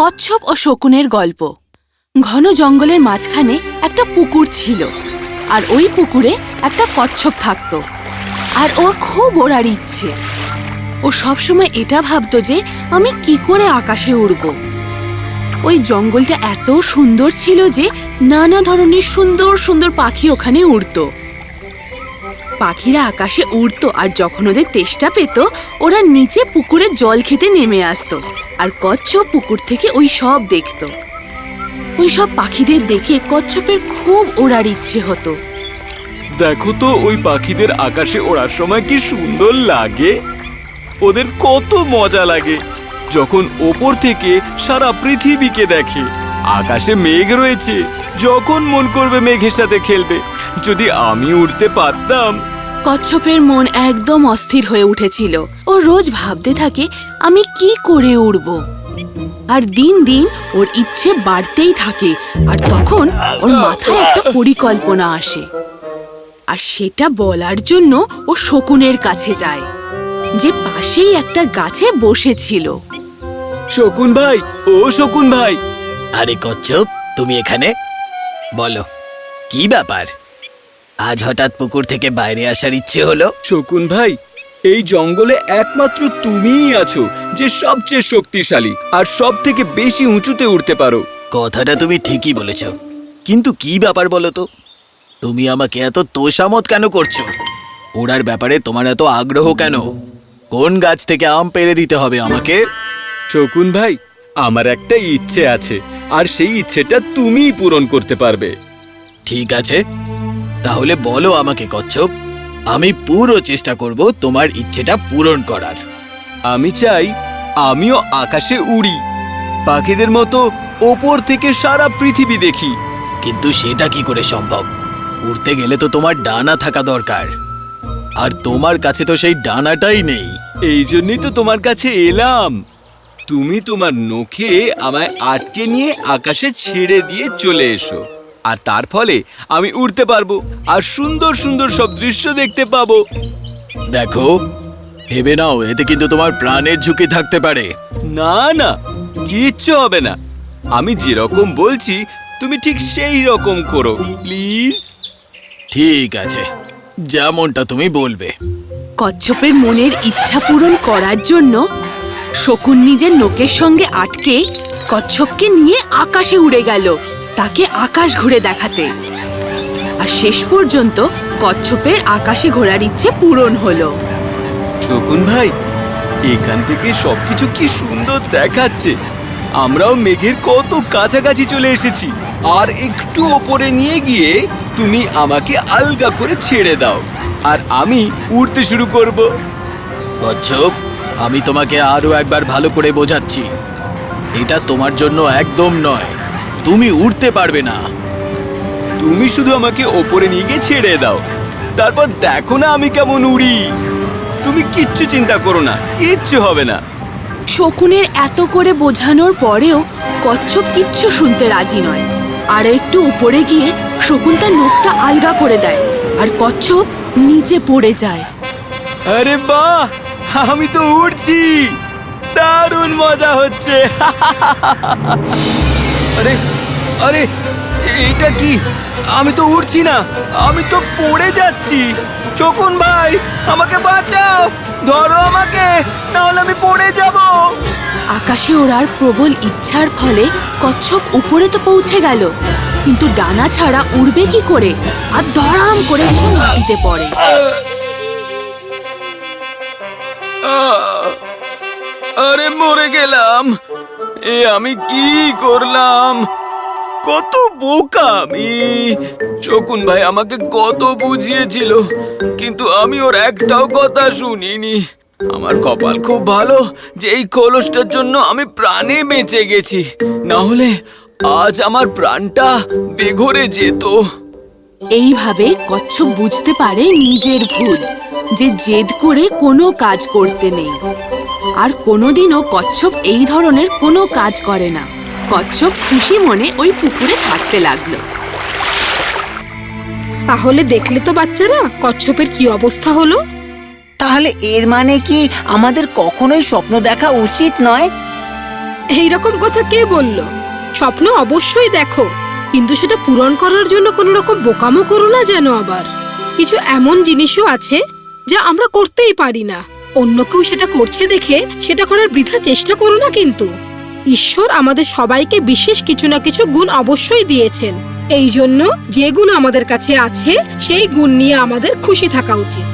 কচ্ছপ ও শকুনের গল্প। ঘন জঙ্গলের মাঝখানে একটা পুকুর ছিল, আর ওই পুকুরে একটা কচ্ছপ থাকতো, আর ওর খুব ওড়ার ইচ্ছে। ও সবসময় এটা ভাবতো যে, আমি কি করে আকাশে উড়ব? ওই জঙ্গলটা এত সুন্দর ছিল যে, নানা ধরনের সুন্দর সুন্দর পাখি ওখানে উড়তো। পাখিরা আকাশে উড়তো, আর যখন ওদের তেষ্টা পেত, ওরা নিচে পুকুরে জল খেতে নেমে আসতো। আর কচ্ছপ পুকুর থেকে ওই সব দেখতো। ওই সব পাখিদের দেখে কচ্ছপের খুব ওড়ার ইচ্ছে হতো। দেখো তো, ওই পাখিদের আকাশে ওড়ার সময় কি সুন্দর লাগে। ওদের কত মজা লাগে। যখন ওপর থেকে সারা পৃথিবীকে দেখে, আকাশে মেঘ রয়েছে, যখন মন করবে মেঘের সাথে খেলবে। যদি আমি উঠতে পারতাম কচ্ছপের মন একদম অস্থির হয়ে উঠেছিল। ও রোজ ভাবতে থাকে আমি কি করে উড়ব? আর দিন দিন ওর ইচ্ছে বাড়তেই থাকে আর তখন ওর মাথায় একটা পরিকল্পনা আসে। আর সেটা বলার জন্য ও শকুনের কাছে যায় যে পাশেই একটা গাছে বসেছিল। শকুন ভাই ও শকুন ভাই। আরে কচ্ছপ তুমি এখানে? বলো কি ব্যাপার? আজ হঠাৎ পুকুর থেকে বাইরে আসার ইচ্ছে হলো? শকুন ভাই এই জঙ্গলে একমাত্র তুমিই আছো যে সবচেয়ে শক্তিশালী আর সব থেকে বেশি উঁচুতে উঠতে পারো। কথাটা তুমি ঠিকই বলেছ। কিন্তু কি ব্যাপার বলো তো? তুমি আমাকে এত তোষামত কেন করছ? ওড়ার ব্যাপারে তোমার এত আগ্রহ কেন? কোন গাছ থেকে আম পেরে দিতে হবে আমাকে? শকুন ভাই আমার একটা ইচ্ছে আছে আর সেই ইচ্ছেটা তুমিই পূরণ করতে পারবে। ঠিক আছে তাহলে বলো আমাকে কচ্ছপ। আমি পুরো চেষ্টা করব তোমার ইচ্ছেটা পূরণ করার। আমি চাই আমিও আকাশে উড়ি পাখিদের মতো ওপর থেকে সারা পৃথিবী দেখি। কিন্তু সেটা কি করে সম্ভব? উড়তে গেলে তো তোমার ডানা থাকা দরকার। আর তোমার কাছে তো সেই ডানাটাই নেই। এই জন্যই তো তোমার কাছে এলাম। তুমি তোমার নখে আমায় আটকে নিয়ে আকাশে ছেড়ে দিয়ে চলে এসো। আর তার ফলে আমি উড়তে পারব আর সুন্দর সুন্দর সব দৃশ্য দেখতে পাবো। দেখো ভেবে নাও এতে কিন্তু তোমার প্রাণের ঝুঁকি থাকতে পারে। না না কিচ্ছু হবে না। আমি যেরকম বলছি তুমি ঠিক সেই রকম করো প্লিজ। ঠিক আছে যেমনটা তুমি বলবে। কচ্ছপের মনের ইচ্ছা পূরণ করার জন্য শকুন নিজের নোকের সঙ্গে আটকে কচ্ছপকে নিয়ে আকাশে উড়ে গেল। তাকে আকাশ ঘুরে দেখাতে। আর শেষ পর্যন্ত কচ্ছপের আকাশে ঘোরার ইচ্ছে পূরণ হলো। শকুন ভাই, এখান থেকে সবকিছু কি সুন্দর দেখাচ্ছে। আমরাও মেঘের কত কাছাকাছি চলে এসেছি। আর একটু ওপরে নিয়ে গিয়ে তুমি আমাকে আলগা করে ছেড়ে দাও। আর আমি উড়তে শুরু করব। কচ্ছপ, আমি তোমাকে আরও একবার ভালো করে বোঝাচ্ছি। এটা তোমার জন্য একদম নয়। তুমি উড়তে পারবে না। তুমি শুধু আমাকে ওপরে নিয়ে গিয়ে ছেড়ে দাও। তারপর দেখো না আমি কেমন উড়ি। তুমি কিচ্ছু চিন্তা করো না কিচ্ছু হবে না। শকুনের এত করে বোঝানোর পরেও কচ্ছপ কিচ্ছু শুনতে রাজি নয়। আর একটু উপরে গিয়ে শকুন তার নোকটা আলগা করে দেয় আর কচ্ছপ নিচে পড়ে যায়। আরে বাহ আমি তো উড়ছি। দারুণ মজা হচ্ছে। আরে আরে এটা কি? আমি তো উড়ছি না আমি তো পড়ে যাচ্ছি। চকুন ভাই আমাকে বাঁচাও ধরো আমাকে নাহলে আমি পড়ে যাব। আকাশে ওড়ার প্রবল ইচ্ছার ফলে কচ্ছপ উপরে তো পৌঁছে গেল। কিন্তু ডানা ছাড়া উড়বে কি করে? আর ধরাম করে মাটিতে পড়ে। আরে মরে গেলাম। এ আমি কি করলাম? কত বোকা আমি। শকুন ভাই আমাকে কত বুঝিয়েছিল, কিন্তু আমি ওর একটাও কথা শুনিনি। আমার কপাল খুব ভালো যে এই কলসটার জন্য আমি প্রাণে বেঁচে গেছি। না হলে আজ আমার প্রাণটা বেঘরে যেত। এইভাবে কচ্ছপ বুঝতে পারে নিজের ভুল, যে জেদ করে কোনো কাজ করতে নেই। আর কোনোদিনও কচ্ছপ এই ধরনের কোনো কাজ করে না। কচ্ছপ খুশি মনে ওই পুকুরে থাকতে লাগল। তাহলে দেখলে তো বাচ্চারা কচ্ছপের কি অবস্থা হলো? তাহলে এর মানে কি আমাদের কখনোই স্বপ্ন দেখা উচিত নয়? এইরকম কথা কে বলল? স্বপ্ন অবশ্যই দেখো কিন্তু সেটা পূরণ করার জন্য কোনো রকম বোকামো করো না যেন আবার। কিছু এমন জিনিসও আছে যা আমরা করতেই পারি না। অন্য কেউ সেটা করছে দেখে সেটা করার বৃথা চেষ্টা করো না কিন্তু। ঈশ্বর আমাদের সবাইকে বিশেষ কিছু না কিছু গুণ অবশ্যই দিয়েছেন। এই জন্য যে গুণ আমাদের কাছে আছে, সেই গুণ নিয়ে আমাদের খুশি থাকা উচিত।